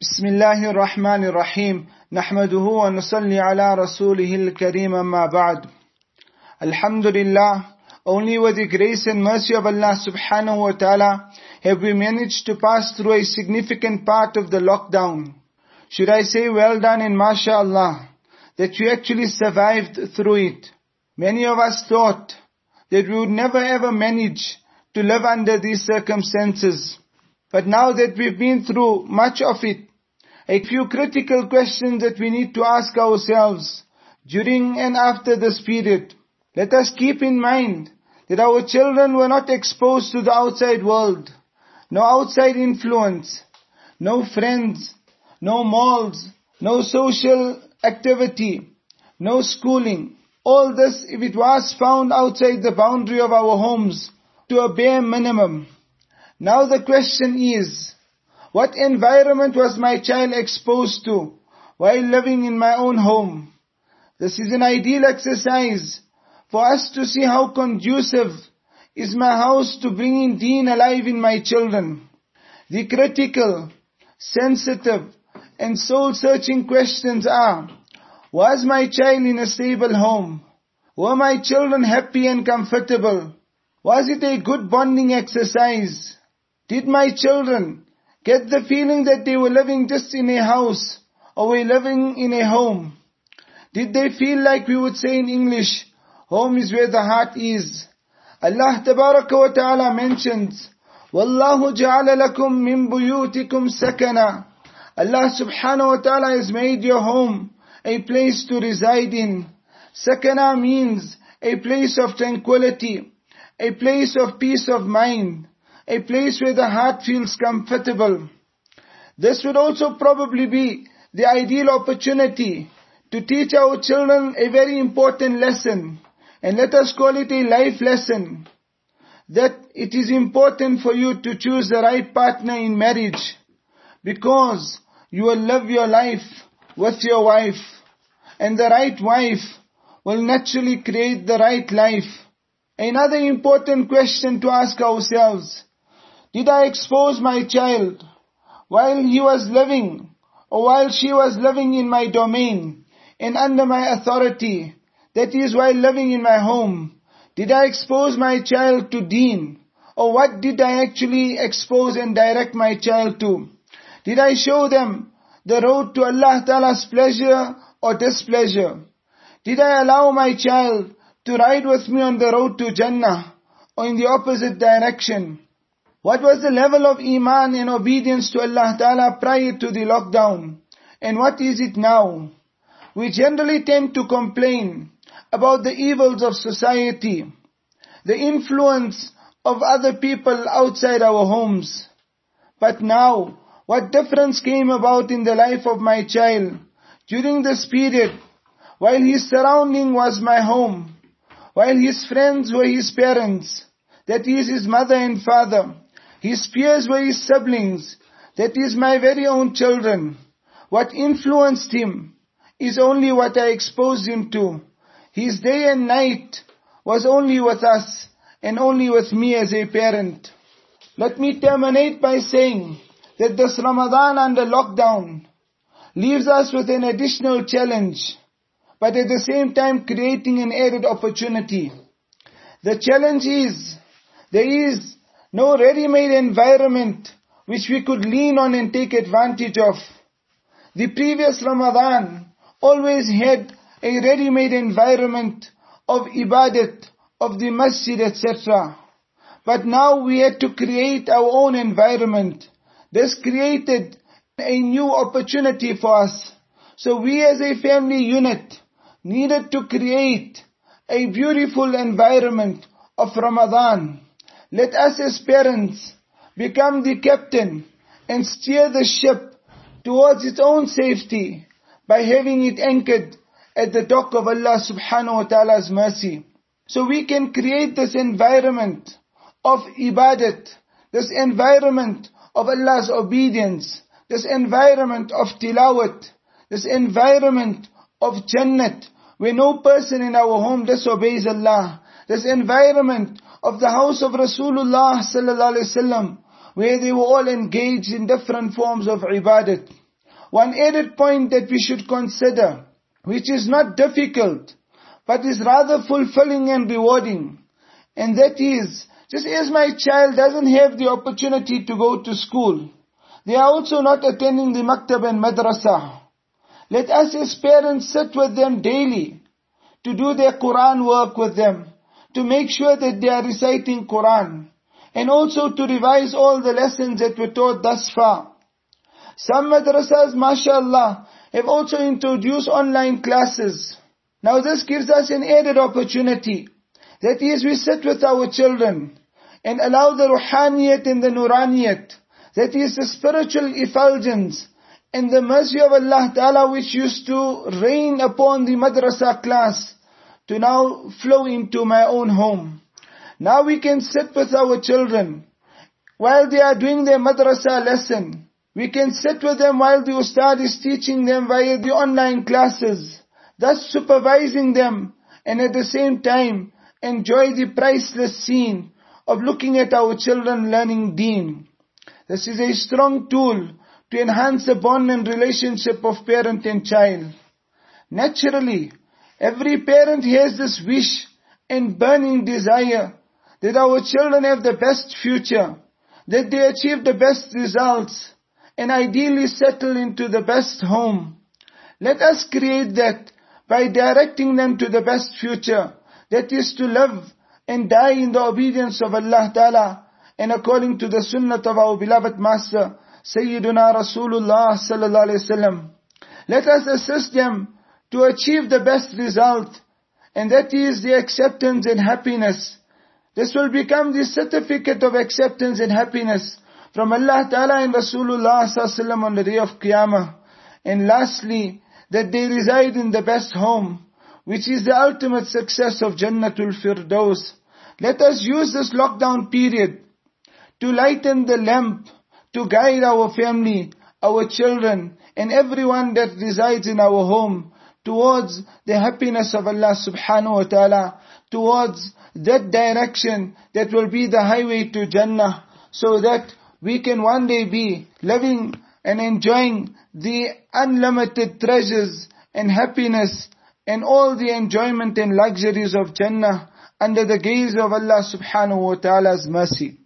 بسم الله الرحمن الرحيم نحمده ونصلي على رسوله الكريم ما بعد الحمد لله only with the grace and mercy of Allah subhanahu wa ta'ala have we managed to pass through a significant part of the lockdown. Should I say well done and mashallah that you actually survived through it. Many of us thought that we would never ever manage to live under these circumstances. But now that we've been through much of it, a few critical questions that we need to ask ourselves during and after this period. Let us keep in mind that our children were not exposed to the outside world, no outside influence, no friends, no malls, no social activity, no schooling. All this, if it was found outside the boundary of our homes, to a bare minimum. Now the question is, what environment was my child exposed to while living in my own home? This is an ideal exercise for us to see how conducive is my house to bringing deen alive in my children. The critical, sensitive, and soul-searching questions are, was my child in a stable home? Were my children happy and comfortable? Was it a good bonding exercise? Did my children get the feeling that they were living just in a house or were living in a home? Did they feel like we would say in English, home is where the heart is? Allah tabaraka wa ta'ala mentions, وَاللَّهُ جَعَلَ لَكُم مِّن بُيُوتِكُمْ سَكَنًا Allah subhanahu wa ta'ala has made your home a place to reside in. Sakana means a place of tranquility, a place of peace of mind, a place where the heart feels comfortable. This would also probably be the ideal opportunity to teach our children a very important lesson, and let us call it a life lesson, that it is important for you to choose the right partner in marriage, because you will live your life with your wife, and the right wife will naturally create the right life. Another important question to ask ourselves, did I expose my child while he was living or while she was living in my domain and under my authority, that is while living in my home? Did I expose my child to deen? Or what did I actually expose and direct my child to? Did I show them the road to Allah Ta'ala's pleasure or displeasure? Did I allow my child to ride with me on the road to Jannah or in the opposite direction? What was the level of iman and obedience to Allah Ta'ala prior to the lockdown? And what is it now? We generally tend to complain about the evils of society, the influence of other people outside our homes. But now, what difference came about in the life of my child during this period while his surrounding was my home, while his friends were his parents, that is his mother and father, his peers were his siblings, that is my very own children. What influenced him is only what I exposed him to. His day and night was only with us and only with me as a parent. Let me terminate by saying that this Ramadan under lockdown leaves us with an additional challenge, but at the same time creating an added opportunity. The challenge is, there is no ready-made environment which we could lean on and take advantage of. The previous Ramadan always had a ready-made environment of ibadat, of the masjid, etc. But now we had to create our own environment. This created a new opportunity for us. So we as a family unit needed to create a beautiful environment of Ramadan. Let us as parents become the captain and steer the ship towards its own safety by having it anchored at the dock of Allah subhanahu wa ta'ala's mercy. So we can create this environment of ibadat, this environment of Allah's obedience, this environment of tilawat, this environment of jannat, where no person in our home disobeys Allah, this environment of the house of Rasulullah sallallahu alaihi wasallam, where they were all engaged in different forms of ibadat. one added point that we should consider, which is not difficult, but is rather fulfilling and rewarding. And that is, just as my child doesn't have the opportunity to go to school, they are also not attending the maktab and madrasa. Let us as parents sit with them daily to do their Quran work with them, to make sure that they are reciting Quran, and also to revise all the lessons that were taught thus far. Some madrasas, mashallah, have also introduced online classes. Now this gives us an added opportunity. That is, we sit with our children and allow the ruhaniyat and the nuraniyat, that is the spiritual effulgence and the mercy of Allah Ta'ala which used to rain upon the madrasa class to now flow into my own home. Now we can sit with our children while they are doing their madrasa lesson. We can sit with them while the ustad is teaching them via the online classes, thus supervising them and at the same time enjoy the priceless scene of looking at our children learning deen. This is a strong tool to enhance the bond and relationship of parent and child. Naturally, every parent has this wish and burning desire that our children have the best future, that they achieve the best results, and ideally settle into the best home. Let us create that by directing them to the best future, that is to live and die in the obedience of Allah Ta'ala and according to the sunnah of our beloved Master, Sayyiduna Rasulullah Sallallahu Alaihi Wasallam. Let us assist them to achieve the best result, and that is the acceptance and happiness. This will become the certificate of acceptance and happiness from Allah Ta'ala and Rasulullah Sallallahu on the day of Qiyamah. And lastly, that they reside in the best home, which is the ultimate success of Jannatul Firdaus. Let us use this lockdown period to lighten the lamp, to guide our family, our children, and everyone that resides in our home towards the happiness of Allah subhanahu wa ta'ala, towards that direction that will be the highway to Jannah, so that we can one day be living and enjoying the unlimited treasures and happiness and all the enjoyment and luxuries of Jannah under the gaze of Allah subhanahu wa ta'ala's mercy.